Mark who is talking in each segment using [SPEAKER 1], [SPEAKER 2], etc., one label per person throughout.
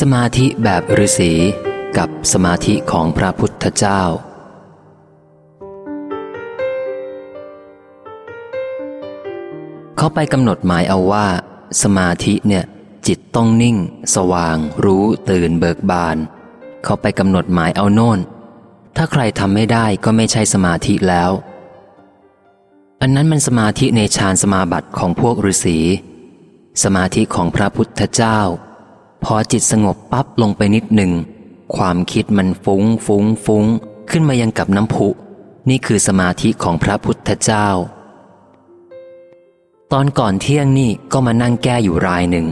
[SPEAKER 1] สมาธิแบบฤาษีกับสมาธิของพระพุทธเจ้า เขาไปกำหนดหมายเอาว่า สมาธิเนี่ย จิตต้องนิ่ง สว่าง รู้ตื่นเบิกบาน เขาไปกำหนดหมายเอาโน่น ถ้าใครทำไม่ได้ก็ไม่ใช่สมาธิแล้ว อันนั้นมันสมาธิในฌานสมาบัติของพวกฤาษีสมาธิของพระพุทธเจ้า พอจิตสงบปั๊บลงไปนิดหนึ่ง ความคิดมันฟุง้งฟุง้งฟุง้ง ขึ้นมายังกับน้ำพุนี่คือสมาธิของพระพุทธเจ้า ตอนก่อนเที่ยงนี่ก็มานั่งแก้อยู่รายหนึ่ง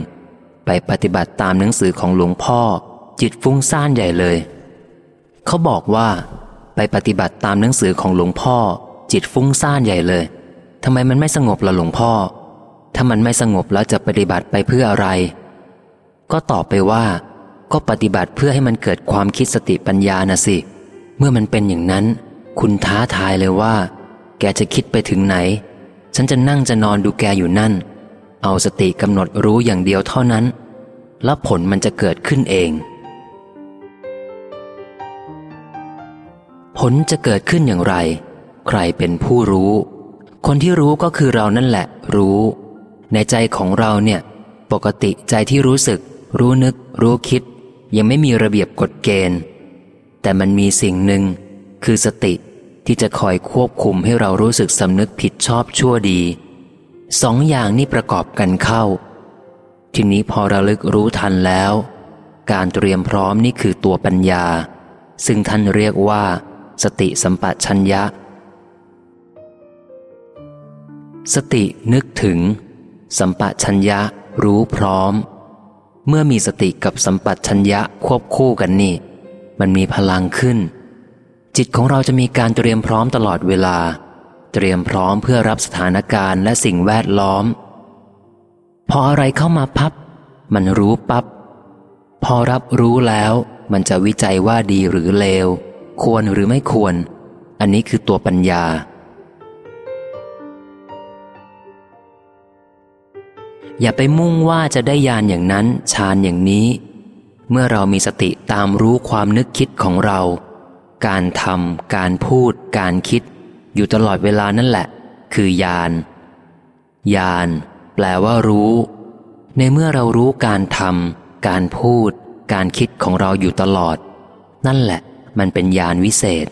[SPEAKER 1] ไปปฏิบัติตามหนังสือของหลวงพ่อ จิตฟุ้งซ่านใหญ่เลย เขาบอกว่า ไปปฏิบัติตามหนังสือของหลวงพ่อ จิตฟุ้งซ่านใหญ่เลยทำไมมันไม่สงบล่ะหลวงพ่อ ถ้ามันไม่สงบแล้วจะปฏิบัติไปเพื่ออะไร ก็ตอบไปว่า ก็ปฏิบัติเพื่อให้มันเกิดความคิดสติปัญญานะสิ เมื่อมันเป็นอย่างนั้น คุณท้าทายเลยว่า แกจะคิดไปถึงไหน ฉันจะนั่งจะนอนดูแกอยู่นั่น เอาสติกำหนดรู้อย่างเดียวเท่านั้น แล้วผลมันจะเกิดขึ้นเอง ผลจะเกิดขึ้นอย่างไร ใครเป็นผู้รู้ คนที่รู้ก็คือเรานั่นแหละ รู้ ในใจของเราเนี่ย ปกติใจที่รู้สึก รู้นึก รู้คิด ยังไม่มีระเบียบกฎเกณฑ์ แต่มันมีสิ่งหนึ่ง คือสติที่จะคอยควบคุมให้เรารู้สึกสำนึกผิดชอบชั่วดีสองอย่างนี้ประกอบกันเข้า ทีนี้พอระลึกรู้ทันแล้ว การเตรียมพร้อมนี่คือตัวปัญญา ซึ่งท่านเรียกว่า สติสัมปชัญญะ สตินึกถึง สัมปชัญญะรู้พร้อม เมื่อมีสติกับสัมปัชัญญะควบคู่กันนี่ มันมีพลังขึ้น จิตของเราจะมีการเตรียมพร้อมตลอดเวลา เตรียมพร้อมเพื่อรับสถานการณ์และสิ่งแวดล้อม พออะไรเข้ามาพับ มันรู้ปับ๊บพอรับรู้แล้ว มันจะวิจัยว่าดีหรือเลว ควรหรือไม่ควร อันนี้คือตัวปัญญา อย่าไปมุ่งว่าจะได้ยานอย่างนั้นฌานอย่างนี้ เมื่อเรามีสติตามรู้ความนึกคิดของเรา การทำการพูด การคิด อยู่ตลอดเวลานั่นแหละ คือญาณญาณแปลว่ารู้ ในเมื่อเรารู้การทำการพูด การคิดของเราอยู่ตลอด นั่นแหละ มันเป็นญาณวิเศษ